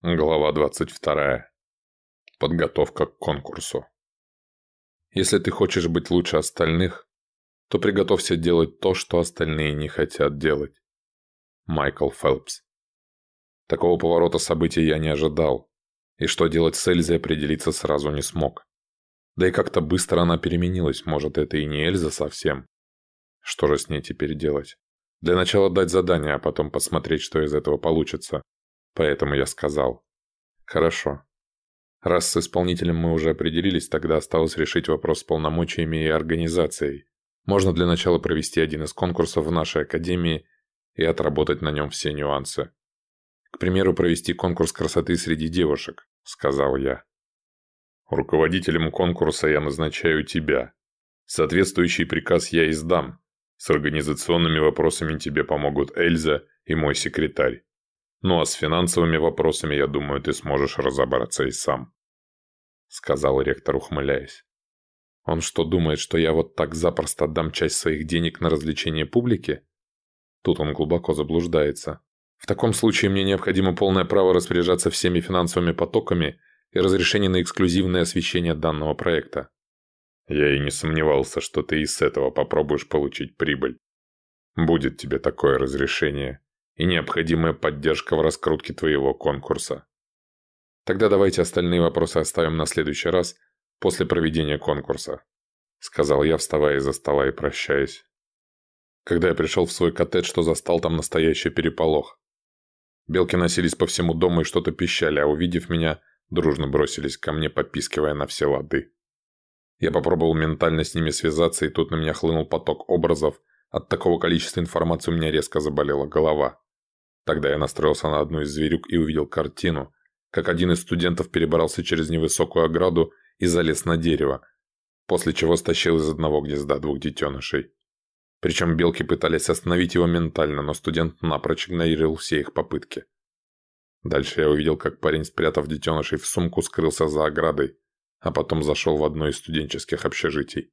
Глава 22. Подготовка к конкурсу. Если ты хочешь быть лучше остальных, то приготовься делать то, что остальные не хотят делать. Майкл Фелпс. Такого поворота событий я не ожидал, и что делать с Эльзой определиться сразу не смог. Да и как-то быстро она переменилась, может, это и не Эльза совсем. Что же с ней теперь делать? Для начала дать задание, а потом посмотреть, что из этого получится. Поэтому я сказал. Хорошо. Раз с исполнителем мы уже определились, тогда осталось решить вопрос с полномочиями и организацией. Можно для начала провести один из конкурсов в нашей академии и отработать на нем все нюансы. К примеру, провести конкурс красоты среди девушек, сказал я. Руководителем конкурса я назначаю тебя. Соответствующий приказ я издам. С организационными вопросами тебе помогут Эльза и мой секретарь. Ну а с финансовыми вопросами, я думаю, ты сможешь разобраться и сам», — сказал ректор, ухмыляясь. «Он что, думает, что я вот так запросто отдам часть своих денег на развлечение публики?» Тут он глубоко заблуждается. В таком случае мне необходимо полное право распоряжаться всеми финансовыми потоками и разрешение на эксклюзивное освещение данного проекта. Я и не сомневался, что ты и с этого попробуешь получить прибыль. Будет тебе такое разрешение, и необходимая поддержка в раскрутке твоего конкурса. Тогда давайте остальные вопросы оставим на следующий раз, после проведения конкурса», — сказал я, вставая из-за стола и прощаясь. Когда я пришел в свой коттедж, то застал там настоящий переполох. Белки носились по всему дому и что-то пищали, а увидев меня, дружно бросились ко мне, попискивая на все лады. Я попробовал ментально с ними связаться, и тут на меня хлынул поток образов. От такого количества информации у меня резко заболела голова. Тогда я настроился на одну из зверюк и увидел картину, как один из студентов перебрался через невысокую ограду и залез на дерево, после чего стащил из одного гнезда двух детенышей. Причем белки пытались остановить его ментально, но студент напрочь игнорировал все их попытки. Дальше я увидел, как парень, спрятав детенышей в сумку, скрылся за оградой, а потом зашел в одно из студенческих общежитий.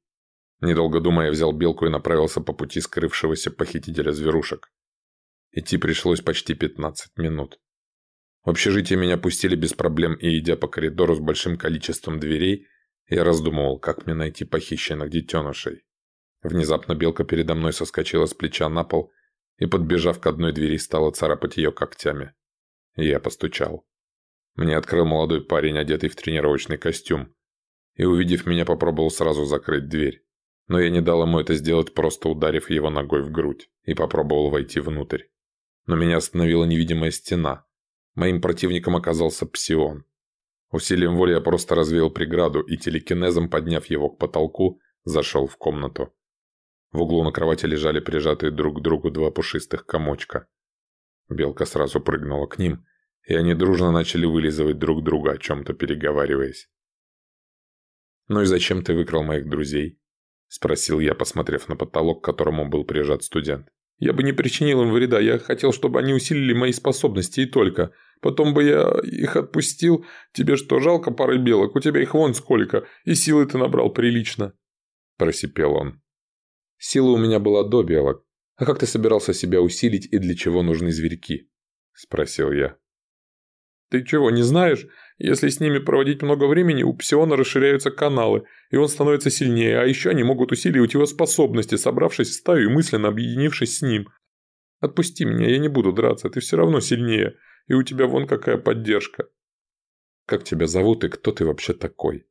Недолго думая, я взял белку и направился по пути скрывшегося похитителя зверушек. Идти пришлось почти 15 минут. В общежитие меня пустили без проблем, и, идя по коридору с большим количеством дверей, я раздумывал, как мне найти похищенных детенышей. Внезапно белка передо мной соскочила с плеча на пол и, подбежав к одной двери, стала царапать ее когтями. Я постучал. Мне открыл молодой парень, одетый в тренировочный костюм, и, увидев меня, попробовал сразу закрыть дверь. Но я не дал ему это сделать, просто ударив его ногой в грудь, и попробовал войти внутрь но меня остановила невидимая стена. Моим противником оказался псион. Усилием воли я просто развеял преграду и телекинезом, подняв его к потолку, зашел в комнату. В углу на кровати лежали прижатые друг к другу два пушистых комочка. Белка сразу прыгнула к ним, и они дружно начали вылизывать друг друга, о чем-то переговариваясь. «Ну и зачем ты выкрал моих друзей?» – спросил я, посмотрев на потолок, к которому был прижат студент. Я бы не причинил им вреда, я хотел, чтобы они усилили мои способности и только. Потом бы я их отпустил. Тебе что, жалко пары белок? У тебя их вон сколько, и силы ты набрал прилично. Просипел он. Сила у меня была до белок. А как ты собирался себя усилить и для чего нужны зверьки? Спросил я. Ты чего, не знаешь? Если с ними проводить много времени, у псиона расширяются каналы, и он становится сильнее, а еще они могут усиливать его способности, собравшись в стаю и мысленно объединившись с ним. Отпусти меня, я не буду драться, ты все равно сильнее, и у тебя вон какая поддержка. Как тебя зовут и кто ты вообще такой?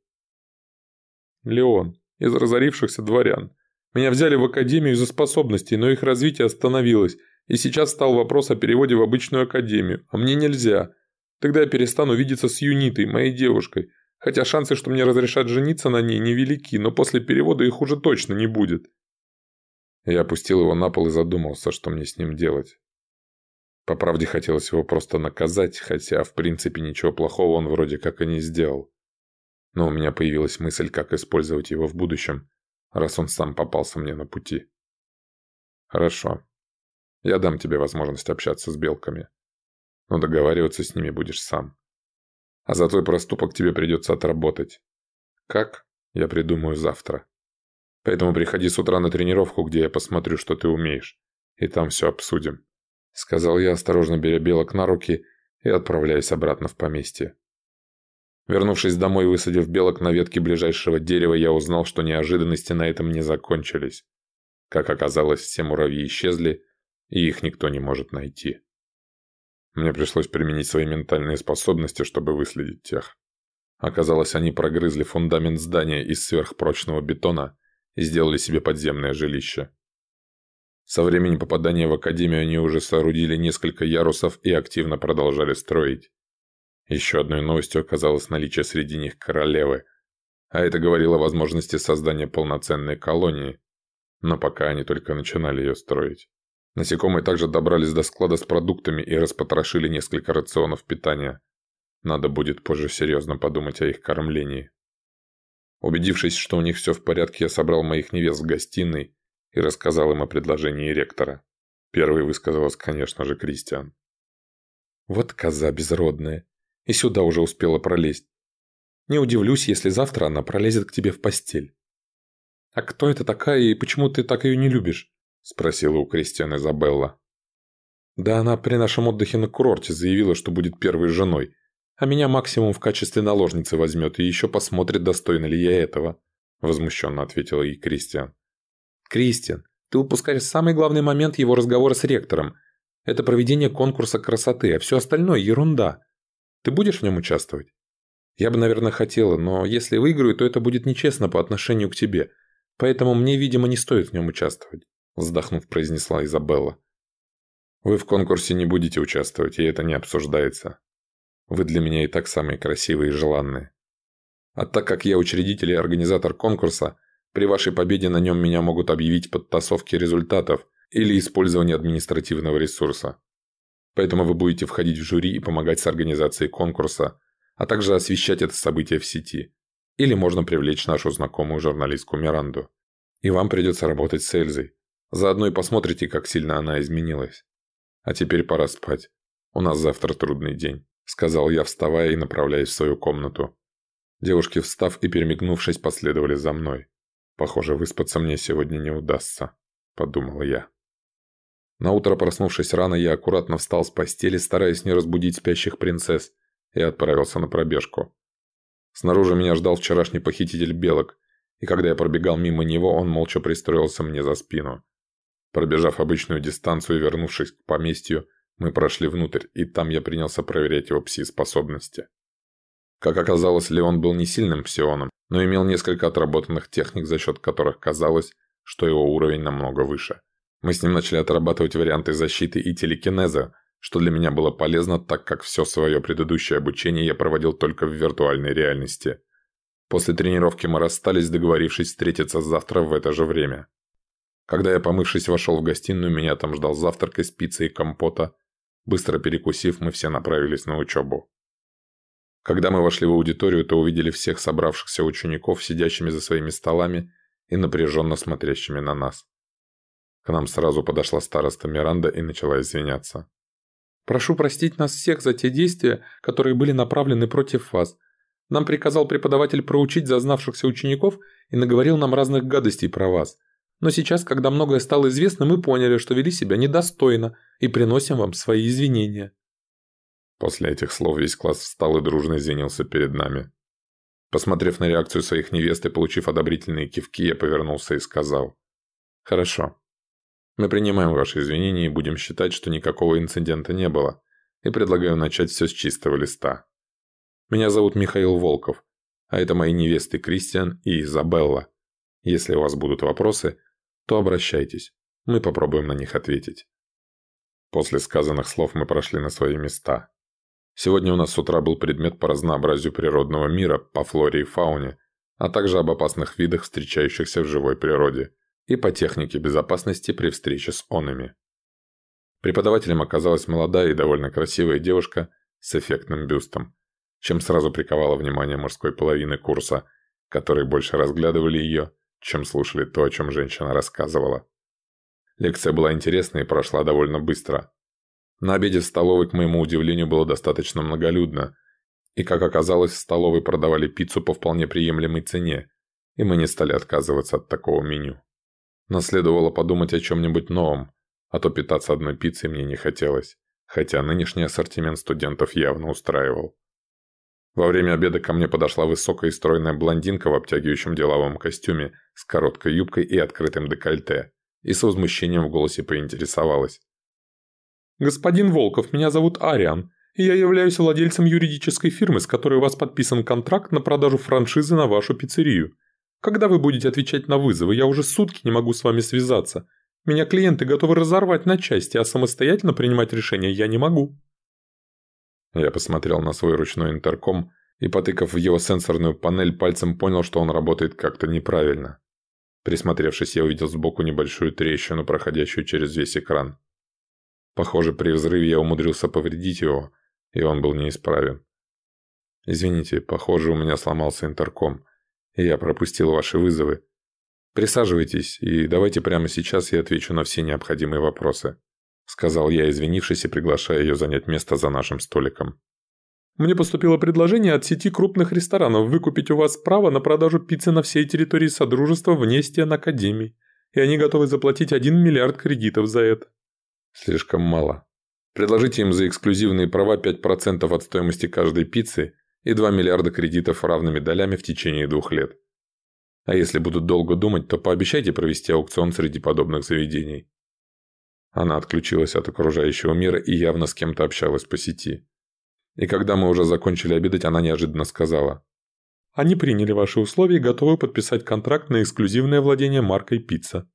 Леон, из разорившихся дворян. Меня взяли в академию из-за способностей, но их развитие остановилось, и сейчас стал вопрос о переводе в обычную академию, а мне нельзя – Тогда я перестану видеться с Юнитой, моей девушкой. Хотя шансы, что мне разрешат жениться на ней, невелики, но после перевода их уже точно не будет. Я опустил его на пол и задумался, что мне с ним делать. По правде хотелось его просто наказать, хотя в принципе ничего плохого он вроде как и не сделал. Но у меня появилась мысль, как использовать его в будущем, раз он сам попался мне на пути. Хорошо. Я дам тебе возможность общаться с белками но договариваться с ними будешь сам. А за твой проступок тебе придется отработать. Как? Я придумаю завтра. Поэтому приходи с утра на тренировку, где я посмотрю, что ты умеешь. И там все обсудим. Сказал я, осторожно беря белок на руки и отправляюсь обратно в поместье. Вернувшись домой высадив белок на ветке ближайшего дерева, я узнал, что неожиданности на этом не закончились. Как оказалось, все муравьи исчезли, и их никто не может найти. Мне пришлось применить свои ментальные способности, чтобы выследить тех. Оказалось, они прогрызли фундамент здания из сверхпрочного бетона и сделали себе подземное жилище. Со времени попадания в Академию они уже соорудили несколько ярусов и активно продолжали строить. Еще одной новостью оказалось наличие среди них королевы, а это говорило о возможности создания полноценной колонии, но пока они только начинали ее строить. Насекомые также добрались до склада с продуктами и распотрошили несколько рационов питания. Надо будет позже серьезно подумать о их кормлении. Убедившись, что у них все в порядке, я собрал моих невест в гостиной и рассказал им о предложении ректора. Первый высказалась, конечно же, Кристиан. «Вот коза безродная и сюда уже успела пролезть. Не удивлюсь, если завтра она пролезет к тебе в постель. «А кто это такая и почему ты так ее не любишь?» – спросила у Кристиан Изабелла. «Да она при нашем отдыхе на курорте заявила, что будет первой женой, а меня максимум в качестве наложницы возьмет и еще посмотрит, достойна ли я этого», – возмущенно ответила ей Кристиан. «Кристиан, ты упускаешь самый главный момент его разговора с ректором. Это проведение конкурса красоты, а все остальное – ерунда. Ты будешь в нем участвовать? Я бы, наверное, хотела, но если выиграю, то это будет нечестно по отношению к тебе. Поэтому мне, видимо, не стоит в нем участвовать», – вздохнув, произнесла Изабелла. «Вы в конкурсе не будете участвовать, и это не обсуждается. Вы для меня и так самые красивые и желанные. А так как я учредитель и организатор конкурса, при вашей победе на нем меня могут объявить подтасовки результатов или использование административного ресурса. Поэтому вы будете входить в жюри и помогать с организацией конкурса, а также освещать это событие в сети. Или можно привлечь нашу знакомую журналистку Миранду. И вам придется работать с Эльзой. Заодно и посмотрите, как сильно она изменилась. А теперь пора спать. У нас завтра трудный день», – сказал я, вставая и направляясь в свою комнату. Девушки, встав и перемигнувшись, последовали за мной. «Похоже, выспаться мне сегодня не удастся», – подумал я. Наутро, проснувшись рано, я аккуратно встал с постели, стараясь не разбудить спящих принцесс, и отправился на пробежку. Снаружи меня ждал вчерашний похититель белок, и когда я пробегал мимо него, он молча пристроился мне за спину. Пробежав обычную дистанцию и вернувшись к поместью, мы прошли внутрь, и там я принялся проверять его пси-способности. Как оказалось, Леон был не сильным псионом, но имел несколько отработанных техник, за счет которых казалось, что его уровень намного выше. Мы с ним начали отрабатывать варианты защиты и телекинеза, что для меня было полезно, так как все свое предыдущее обучение я проводил только в виртуальной реальности. После тренировки мы расстались, договорившись встретиться завтра в это же время. Когда я, помывшись, вошел в гостиную, меня там ждал завтрак из пиццы и компота. Быстро перекусив, мы все направились на учебу. Когда мы вошли в аудиторию, то увидели всех собравшихся учеников, сидящими за своими столами и напряженно смотрящими на нас. К нам сразу подошла староста Миранда и начала извиняться. «Прошу простить нас всех за те действия, которые были направлены против вас. Нам приказал преподаватель проучить зазнавшихся учеников и наговорил нам разных гадостей про вас. Но сейчас, когда многое стало известно, мы поняли, что вели себя недостойно и приносим вам свои извинения». После этих слов весь класс встал и дружно извинился перед нами. Посмотрев на реакцию своих невест и получив одобрительные кивки, я повернулся и сказал. «Хорошо. Мы принимаем ваши извинения и будем считать, что никакого инцидента не было, и предлагаю начать все с чистого листа. Меня зовут Михаил Волков, а это мои невесты Кристиан и Изабелла. Если у вас будут вопросы, то обращайтесь, мы попробуем на них ответить. После сказанных слов мы прошли на свои места. Сегодня у нас с утра был предмет по разнообразию природного мира, по флоре и фауне, а также об опасных видах, встречающихся в живой природе – и по технике безопасности при встрече с онами. Преподавателем оказалась молодая и довольно красивая девушка с эффектным бюстом, чем сразу приковала внимание мужской половины курса, которые больше разглядывали ее, чем слушали то, о чем женщина рассказывала. Лекция была интересной и прошла довольно быстро. На обеде в столовой, к моему удивлению, было достаточно многолюдно, и, как оказалось, в столовой продавали пиццу по вполне приемлемой цене, и мы не стали отказываться от такого меню. Но следовало подумать о чем-нибудь новом, а то питаться одной пиццей мне не хотелось. хотя нынешний ассортимент студентов явно устраивал. Во время обеда ко мне подошла высокая и стройная блондинка в обтягивающем деловом костюме с короткой юбкой и открытым декольте, и с возмущением в голосе поинтересовалась. «Господин Волков, меня зовут Ариан, и я являюсь владельцем юридической фирмы, с которой у вас подписан контракт на продажу франшизы на вашу пиццерию. Когда вы будете отвечать на вызовы, я уже сутки не могу с вами связаться. Меня клиенты готовы разорвать на части, а самостоятельно принимать решения я не могу». Я посмотрел на свой ручной интерком и, потыкав в его сенсорную панель, пальцем понял, что он работает как-то неправильно. Присмотревшись, я увидел сбоку небольшую трещину, проходящую через весь экран. Похоже, при взрыве я умудрился повредить его, и он был неисправен. «Извините, похоже, у меня сломался интерком, и я пропустил ваши вызовы. Присаживайтесь, и давайте прямо сейчас я отвечу на все необходимые вопросы», сказал я, извинившись и приглашая ее занять место за нашим столиком. «Мне поступило предложение от сети крупных ресторанов выкупить у вас право на продажу пиццы на всей территории Содружества вне стен Академии, и они готовы заплатить 1 миллиард кредитов за это». «Слишком мало. Предложите им за эксклюзивные права 5% от стоимости каждой пиццы и 2 миллиарда кредитов равными долями в течение двух лет. А если будут долго думать, то пообещайте провести аукцион среди подобных заведений». Она отключилась от окружающего мира и явно с кем-то общалась по сети. И когда мы уже закончили обедать, она неожиданно сказала. «Они приняли ваши условия и готовы подписать контракт на эксклюзивное владение маркой «Пицца».